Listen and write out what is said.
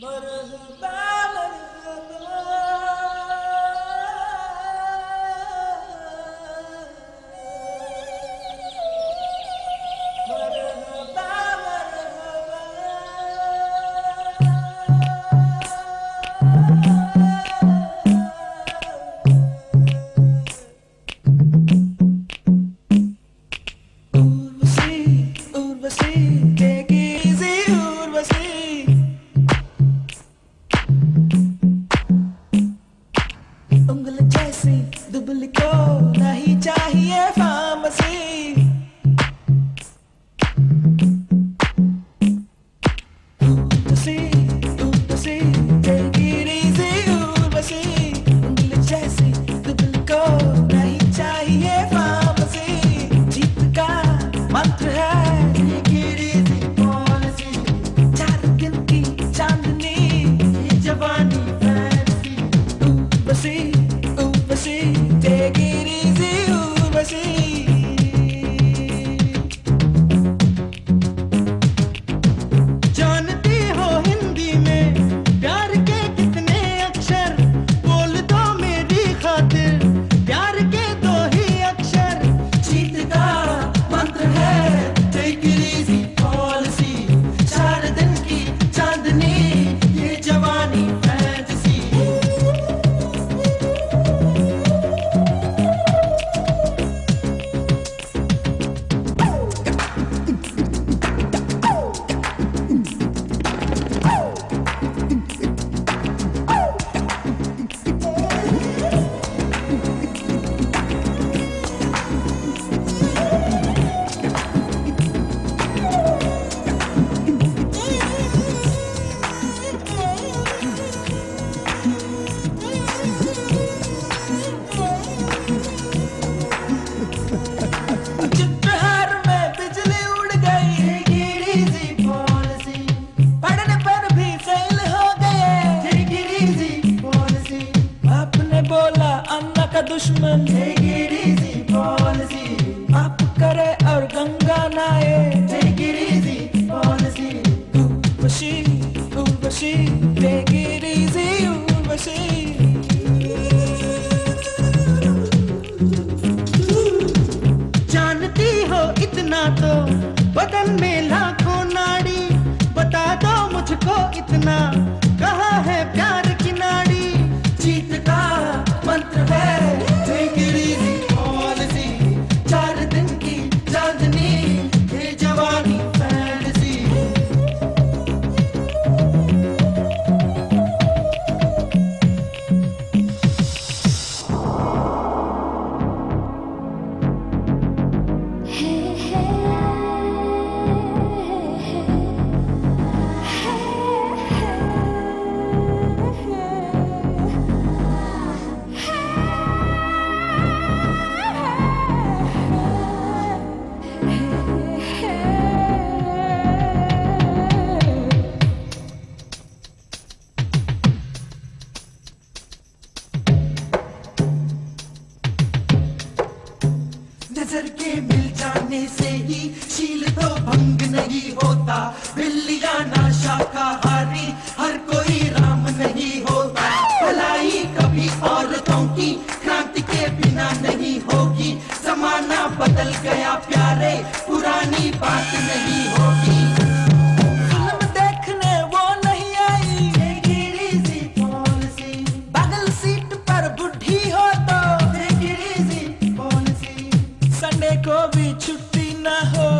But दुश्मन Take it करे और गंगा नाए Take it easy जानती हो इतना तो बदन में लाखों नाड़ी। बता दो मुझको इतना नज़र के मिल जाने से ही शील तो भंग नहीं होता, बिल्लिया ना शाकाहारी, हर कोई राम नहीं होता को भी छुट्टी ना हो।